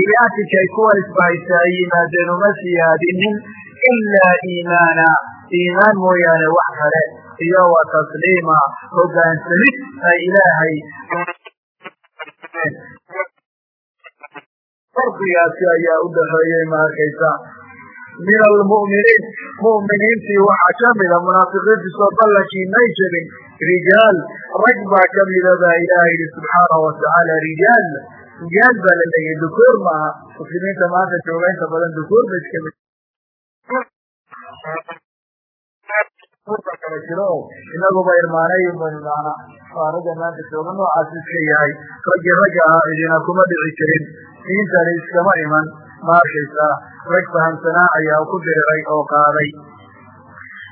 imaatinka ay kuwan isbahaysa ay yimaadeen uma siyaadinin ilaa iimaana. Iimaan mooyaane wax kale. Iyo wa tasliima. Hogaansamid ay ilaahay farqigaasi ayaa u ma arkaysa min almu'miniin mu'miniintii waxaa kamida munaafiqiintii soo ballankii may jebin rijaal. Rag baa kamida baa ilaah yidhi subxaanahu watacaala rijaal. Rijaal baa la leeyahy dukuur maaha. Muslimiinta maanta jooga inta badan dukuur ba iska mid kala jiro. O inaguba irmaanay maana ragga maanta jooga noocaas iska yahay. Raggii ragga ahaa idina kuma dhici jirin. Diintani iskama iman. Ma arkaysaa rag fahamsanaa ayaa ku diriray oo qaaday.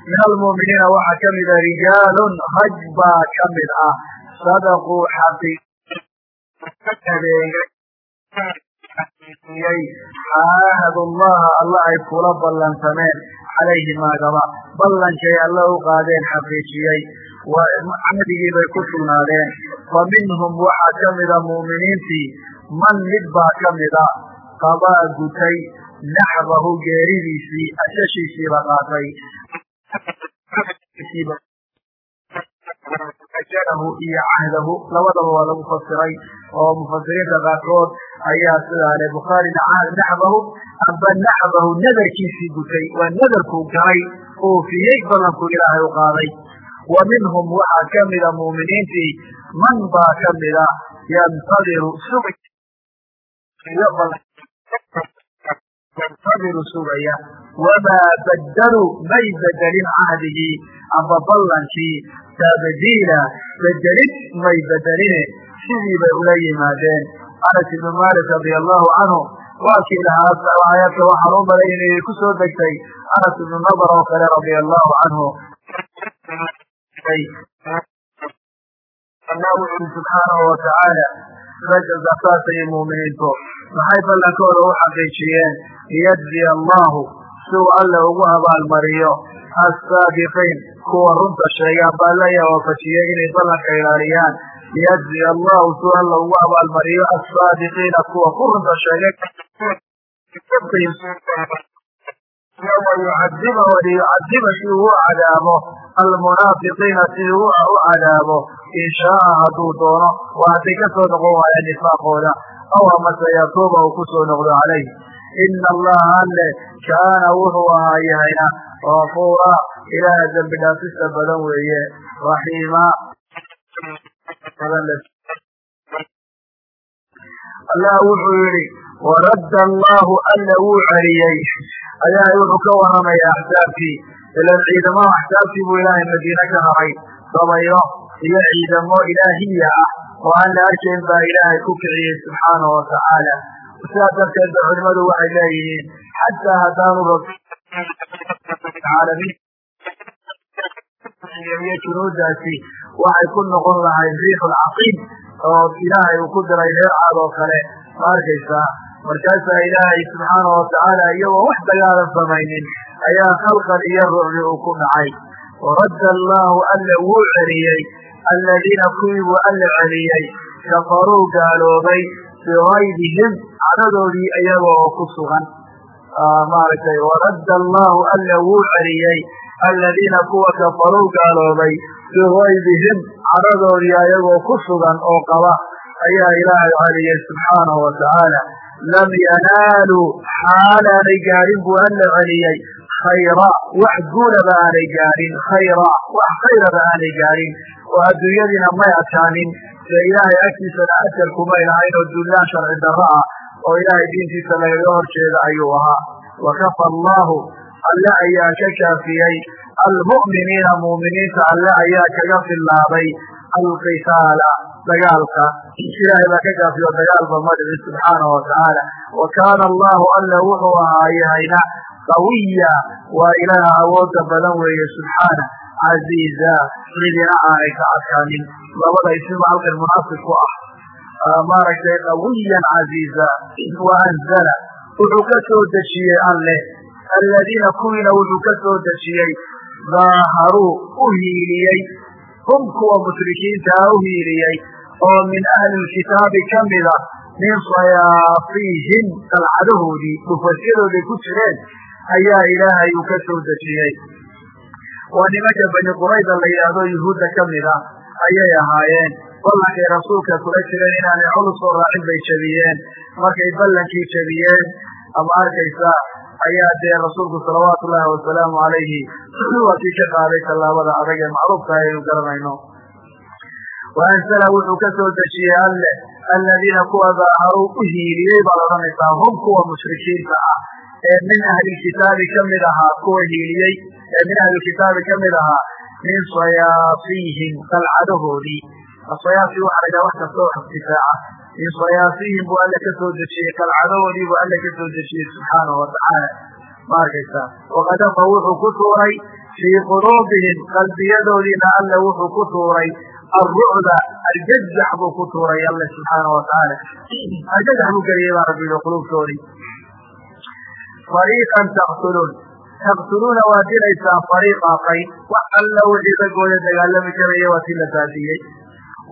Min almu'miniina waxaa kamida rijaalun rag baa ka mid ah. Sadaquu xaqi caahadu llaha alla ay kula ballansameen. Calayhi maagaba ballankay alla u qaadeen xaqiijiyey cahdigii bay ku sugnaadeen. Fa minhum waxaa kamida mu'miniintii. Man mid baa kamida qadaa gutay naxbahu geeridiisii ashashiisiiba qaatay. Iyo cahdahu labadaba waa lagu fasiray oo mufasiriinta qaarkood ayaa sidaa le bukhaarina naxbahu amba naxbahu nadarkiisii gutay waa nadarkuu galay oofiyey ballankuu ilaahay u qaaday. Wa minhum waxaa kamida mu'miniintii man baa kamida yantadiru sugay yantadiru sugaya wamaa badaluu may bedelin cahdigii amba ballankii tabdiila bedelid may bedeline sidii bay ula yimaadeen anas ibnu malik radia allahu canhu waa kii lahaa aayaadka waxaan u malay inay ku soo degtay anas ibnu nadar oo kale radia allahu canhu subxaanahu watacaala ragga saasay muuminiintu maxay ballankooda u xaqiijiyeen? Liyajziya allahu suu alla ugu abaalmariyo assaadiqiin kuwa runta sheegaan baa la waafajiyey inay ballanka ilaaliyaan. Liyajziya allahu suu alla ugu abaalmariyo assaadiqiina kuwa ku runta sheegay yucadiba waliyucadiba si uu u cadaabo almunaafiqiina si u cadaabo in shaaa hadduu doono waa hadday ka noqon waayaan nifaaqooda aw amase yatuuba uu ku soo noqdo calayh ina allaha alle kaana wuxuu ahaa yahayna gafuura ilaaha dembi dhaafista badan weeye raxiima allah wuxuu yihi waradda allahu alla wuu celiyey ayaa wuxuu ka warramaya axsaabkii ilan ciidamada axsaabtii buu ilaahay madiine ka haray dabaylo iyo ciidamo ilaahiya ah oo aan la arkayn baa ilaahay ku kiciyey subxaanahu watacaala sidaas darteed ba culimadu waxay leeyihiin xataa haddaanu rabaalamiin iyo waxay ku noqon lahayd riixul caqiim oo ilaahay uu ku diray reer caad oo kale ma arkaysaa markaasaa ilaahay subxaanahu watacaala iyagoo wax dagaalan samaynin ayaa khalqan iyo rucbi uu ku dhacay waradda allaahu alla wuu celiyey alladiina kuwii buu alla celiyey kafaruu gaaloobay bigaydihim cadadoodii iyaga oo ku sugan. Maaragtay waradda allaahu alla wuu celiyey alladiina kuwa kafaruu gaaloobay bigaydihim cadadoodii ayagoo ku sugan oo qaba ayaa ilaahay celiyey subxaanahu watacaala lam yanaaluu xaalaanay gaadhin buu alla celiyey khayra wax guulaba aanay gaadhin khayra wax khayraba aanay gaadhin oo adduunyadiina may adkaanin dee ilaahay agtiisana ajar kumay lahayn oo dullaan sharci darro ah oo ilaahay diintiisa lagaga hor jeeda ayuu ahaa. Wakafa allahu alle ayaa ka kaafiyey. Almu'miniina mu'miniinta alle ayaa kaga fillaabay alqitaala dagaalka. Ilaahay baa ka kaafiyo dagaalba madci subxaanahu watacaala wa kaana allahu alla wuxuu ahaa yahayna qawiya waa ilaaha awooda badan weeye subxaana casiiza cidina aanay ka adkaanin labada isima halkan munaasib ku ah maaragtay qawiyan casiiza wa anzala wuxuu ka soo dejiyey alleh alladiina kuwiina wuxuu ka soo dejiyey daaharuu u hiiliyey hum kuwa mushrikiintaa u hiiliyey oo min ahli lkitaabi ka mida min sayaafiihim qalcadahoodii dhufasyadoodai ku jireen ayaa ilaahay uu ka soo dejiyey. Waa nimanka bani qurayda la yidhaahdo yuhuudda ka mida ayay ahaayeen. Ballankay rasuulka kula jireen inaanay culus oo raacin bay jebiyeen. Markay ballankii jebiyeen ama arkaysa ayaa dee rasuulku salawaatu ullaahi wasalaamu calayhi waa kii ka qaaday tallaabada adag ee macruufka aynu garanayno. Wa anzala wuxuu ka soo dejiyey alle alladiina kuwa daaharuu u hiiliyey baad odhanaysaa hum kuwa mushrikiinta ah min ahlilkitaabi ka mid ahaa kuwa hiiliyey. Min ahlilkitaabi ka mid ahaa min sayaasiihim qalcadahoodii asayaafi waxa la dhaha wax kasta oo irtifaaca min sayaasiihim buu alle ka soo dejiyey qalcadahoodii buu alle ka dejiyey subxaanahu watacaala ma arkaysaa? Waqadafa wuxuu ku tuuray fii quluubihim qalbiyadoodiina alle wuxuu ku tuuray alrucda arjajax buu ku tuuray alle subxaanahu watacaala arjajax buu geliyey baa rabbi quluubtoodii fariiqan taqtuluun taqtuluuna waa dilaysaan fariiqa qayn wax alla wixii ragooda dagaalami karaya waa si la baadiyey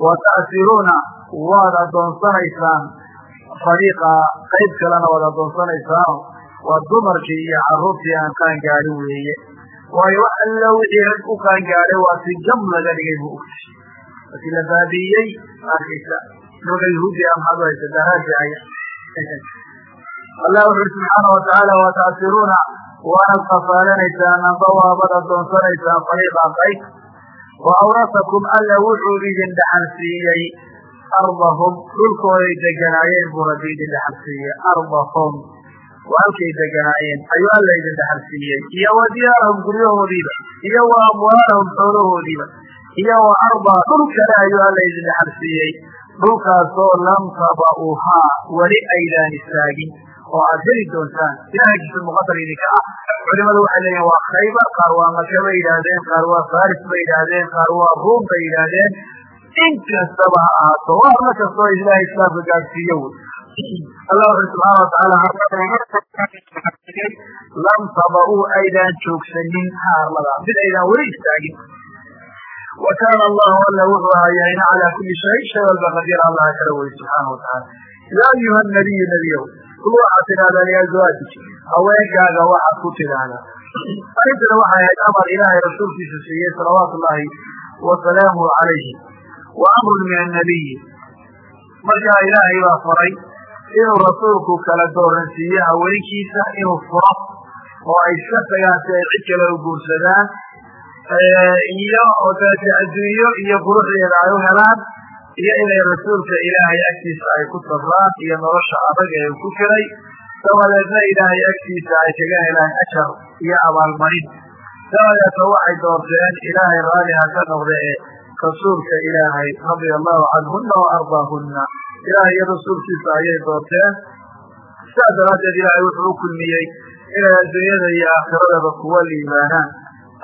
wa ta'siruuna waad addoonsanaysaan fariiqa qayb kalena waad addoonsanaysaan waa dumarkii iyo carruurtii aan qaan gaadhin weeye waayo wax alla wixii rag u qaan gaadhay waa si jam laga dhigay bu ogtay waa si la baadiyey arkaysa allah wuxu uri subxaana watacaala wa ta'siruuna waanad qafaalanaysaan amba waabad addoonsanaysaan fariiqa qayb wa awrasakum alla wuxuu idin dhaxal siiyey ardahum dhulkooday deganaayeen buu rabbi idin dhaxal siiyey ardahum waa halkay deganaayeen ayuu alla idin dhaxal siiyey iyo wa diyaarahum guryahoodiiba iyo wa amwaalahum xoolahoodiiba iyo wa ardaa dhul kale ayuu alla idin dhaxal siiyey dhulkaasoo lam taba'uhaa weli aydaan istaagin oo aad heli doontaan ilahay agtiisa muqadar idinka ah. Culimadu waxay leeyihiin waa khaybar qaar waa maka bay yidhaahdeen qaar waa faris bay yidhaahdeen qaar waa ruum bay yidhaahdeen. In ha ahaato waa kastoo ilahay islaamka gaadsiiyo wy allah wuxu subxaana watacaala lam taba'uu aydaan joogsanin haarladaa mid aydaan weli istaagin. Wa kaana allahu alla wuxuu ahaa yahayna calaa kuli shay shay walba qadiir allaha kala wey subxaana watacaala yaa ayuha nabiyu nebiyow kul waxaad tidhahdaa liazwaajik haweenkaaga waxaad ku tidhaahdaa arrintana waxay ahayd amar ilaahay rasuulkiisa siiyey salawaatu ullaahi wasalaamuhu calayhi wa amrun min annabiyi markaa ilaahay baa faray inuu rasuulku kala dooransiiyo haweenkiisa inuu furo oo ay iska tagaan si ay cid kale u guursadaan iyo oo adduunyo iyo quruxdeeda ay u helaan iyo inay rasuulka ilaahay agtiisa ay ku sabraan iyo nolosha adag ee ku jiray dabadeedna ilaahay agtiisa ay kaga helaan ajar iyo abaalmarin. Dabadeedna waxay doorteen ilaahay raalli ha ka noqda ee rasuulka ilaahay radia allahu canhuna wa ardaahuna ilaahay iyo rasuulkiisa ayay doorteen. Sidaas daraaddeed ilaahay wuxuu u kulmiyey inay adduunyada iyo aakhiradaba kuwa liibaanaan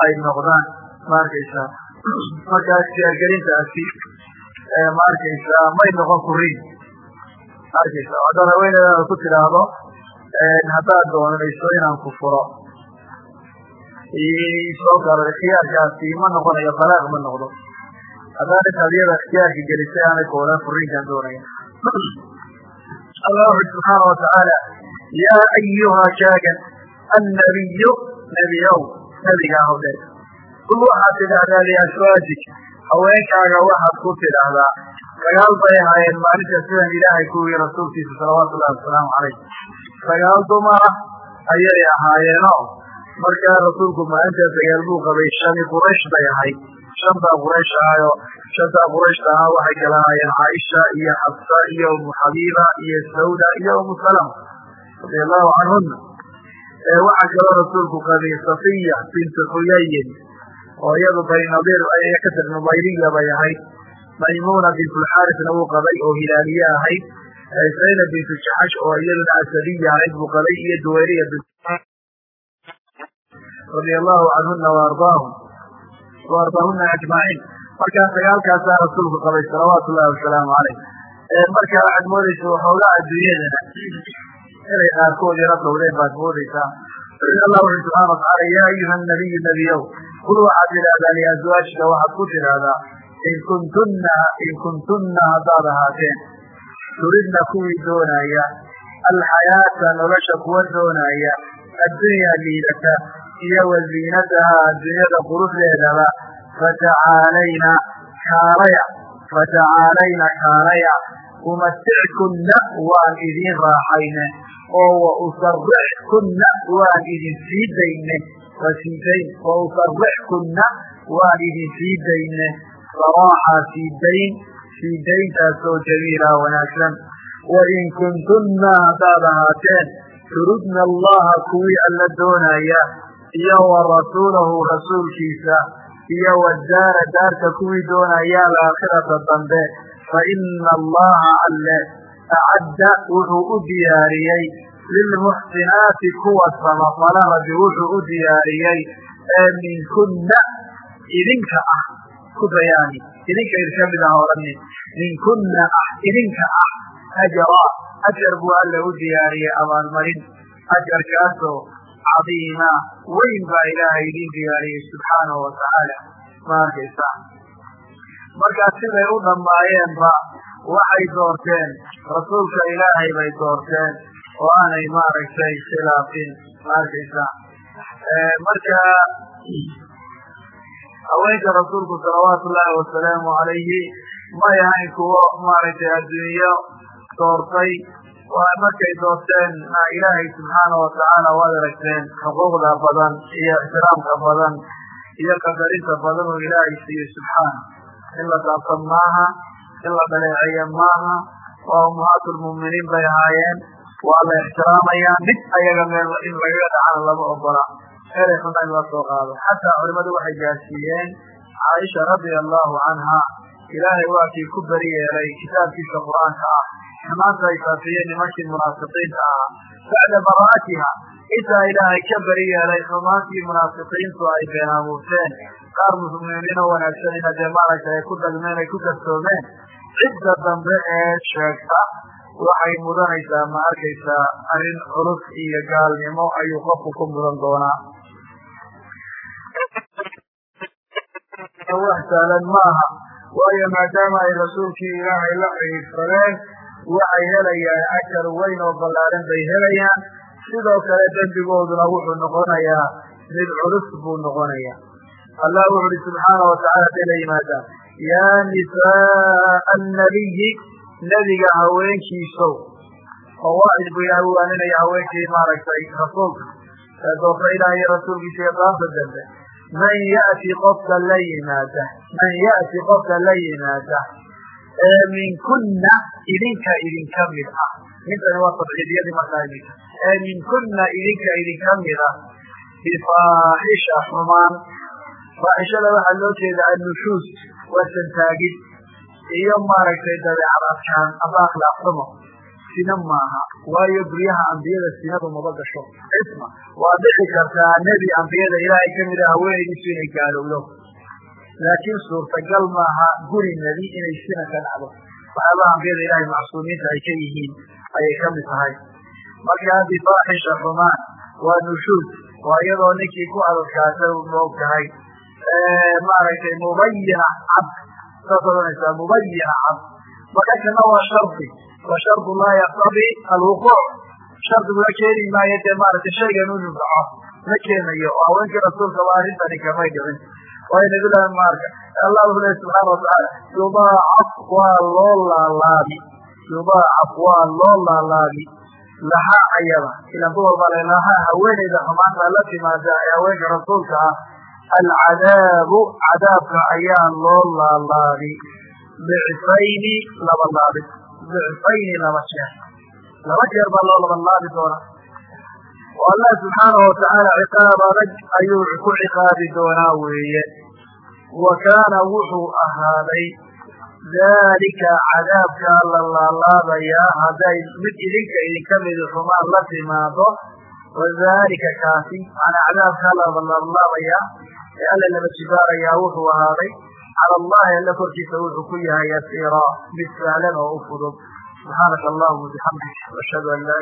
ay noqdaan. Ma arkaysaa markaa siyaargelintaasi ma arkaysaa may noqon kuriin ma arkaysa haddaad haweeneedaada ku tidhaahdo haddaad doonayso inaan ku furo. Soo gala ikhtiyaarkaasi ma noqonayo talaaq ma noqdo. Haddaad intaad ikhtiyaarka gelisay aanay koolan furiinkaan doonaya allah wuxu subxaana watacaala yaa ayuha shaagan annabiyu nebiyow nebigaa hode kul waxaad tidhaahdaa liaswaajik haweenkaaga waxaad ku tidhaahdaa sagaal bay ahaayeen maalinta sidan ilaahay ku yii rasuulkiisa salawaatu ullahi wasalaamu calayh. Sagaal dumara ayay ahaayeeno markaa rasuulku maalintaa sagaal buu qabay shani quraysh bay ahayd. Shantaa quraysh ahayo shantaa qurayshta ahaa waxay kala ahaayeen caaisha iyo xabsa iyo umu xabiiba iyo sawda iyo umu salama radia allahu canhuna waxaa kaloo rasuulku qabay safiya bintu xuyayin oo iyadu bani nadiir kasr nubayriya bay ahayd. Maymuna bintulxaarisna wuu qabay oo hilaaliye ahayd. Zaynab bintu jaxash oo iyaduna asadiya ahayd buu qabay iyo duwayriya radia allahu canhuna waardaahum wa ardaahuna ajmaciin markaa sagaalkaasaa rasuulku qabay salawaatu ullahi wasalaamu caleyh marka waxaad moodeysa waxoogaa adduunyadana inay qaarkood yaro dhowdeen baad moodeysaa allah wuxu subxana watacaala yaa ayuha nabiyu nebiyow kul waxaad tidhaahdaa liazwaajika waxaad ku tidhaahdaa in kuntunna in kuntunna haddaad ahaateen turidna kuwii doonaya alxayaata nolosha kuwa doonaya addunyaa liidata iyo waziinataha adduunyada quruxdeedaba fatacaalayna kaalaya fatacaalayna kaalaya umatickunna waan idin raaxayne oo wa usarixkunna waan idin sii dayne waa siidayn wa usarixkunna waan idin sii dayne saraaxa siidayn siidayntaasoo jamiila wanaagsan. Wain kuntunna haddaad ahaateen turidna allaha kuwii alla doonaya iyo wa rasuulahu rasuulkiisa iyo wadaara daarta kuwii doonaya alaakhirata dambe. Fa ina allaha alle acadda wuxuu u diyaariyey lilmuxsinaati kuwa samafala rabbi wuxuu u diyaariyey ee minkunna idinka ah ku bayaani idinka idinka mid ah odhanin minkunna ah idinka ah ajra ajar buu alle u diyaariyey abaalmarin ajarkaasoo cadiima weyn baa ilaahay idin diyaariyey subxaanahu watacaala ma arkaysaa markaa siday u dhammaayeenba waxay doorteen rasuulka ilaahay bay doorteen oo aanay maaragtay khilaafin ma arkaysaa marka haweenka rasuulku salawaatu ullaahi wasalaamu calayhi may ahayn kuwo maaragtay adduunyo doortay. Markay doorteen ilaahay subxaana watacaala waad aragteen xuquuqda badan iyo ixtiraamka badan iyo qadarinta badan oo ilaahay siiye subxaana. In la daabsan maaha in la dhaleeceeya maaha waa ummahaatulmu'miniin bay ahaayeen waa la ixtiraamayaa mid ayaga meel in lagaga dhacana lama ogola erey xuna in soo qaado xataa culimadu waxay gaarsiiyeen caaisha radia allahu canha ilaahay waa kii ku beri yeelay kitaabkiisa qur'aanka ah xumaanta ay faafiyeen nimankii munaafiqiinta ah bacda bara'atiha intaa ilaahay ka beri yeelay xumaantii munaafiqiintu ay been abuurteen qaar muslimiino wanaagsanina dee maaragtay ay ku dagmeen ay ku karsoomeen cidda dambe ee sheegta waxay mudanaysaa ma arkaysaa arrin culus iyo gaalnimo ayuu qofku ku mudan doonaa. Wax saalan maaha waayo maadaama ay rasuulkii ilaahay la xihiirsadeen waxay helayaan ajar weyn oo ballaaran bay helayaan. Sidoo kale dembigooduna wuxuu noqonayaa mid culus buu noqonaya allah wuxu uhi subxaana watacala haday la yimaadaan yaa nisaaa annabiyi nebiga haweenkiisow oo waacid buu ilahay u waaninaya haweenkii maaragtay rasuulka doorta ilaah iyo rasuulkiisa iyo daanta dambe. Man ya'ti qofka la yimaada man ya'ti qofka la yimaada ee minkuna idinka idinka mid ah. Mintani waa tabciidiyadii markaa idinka ee minkuna idinka idinka mid ah. Bifaaxisha xumaan. Faaxishada waxaa loo jeeda annushuus waa santaagid iyo maaragtay dabeecad adkaan aba akhlaaq xumo. Sina maaha. Waayo guryaha ambiyada sinadu maba gasho. Cisma waa dhici kartaa nebi ambiyada ilaahay ka mid a haweenaydiisu inay gaalowdo. Laakiin suurtagal maaha guri nebi inay sina ka dhacdo. Waxyaabaha ambiyada ilaahay macsuumiinta ay ka yihiin ayay ka mid tahay. Markaa bifaaxisha xumaan waa nushuud waa iyadoo ninkii ku adadkaasa moog tahay maaragtay mubayina cad saas odanaysaa mubayina cad marka kana waa shardi wa shardu laa yaqtabi alwuquuc shardiguna keeni maayo dee maaragtay shaygan inu dhaco ma keenayo oo haweenkii rasuulkaba arrintani kamay dhicin waayo nabilahi marka allah wuxuu lehy subxaana watacaala yudaacaf waa loo laalaabi yudaacaf waa loo laalaabi lahaa ayada ilan dumar baa le lahaa haweeneyda xumaanta la timaada ee haweenka rasuulka ah alcadaabu cadaabka ayaa loo laalaabi dicfayni laba laabid dicfayni laba jeer laba jeer baa loo laba laabi doona oo allah subxaanahu watacaala ciqaab adag ayuu ku ciqaabi doonaa weeye wa kaana wuxuu ahaaday daalika cadaabkaa la laalaabayaa hadday mid idinka idinka midi xumaan la timaado wadalika kaasi manaa cadaabkaa la laalaabayaa ee alla laba jibaarayaa wuxuu ahaaday cala allahi alla korkiisa wuxuu ku yahay yasiira mid sahlan oo u fudud subxaanaka allahuma bixamdik ashhadu an laa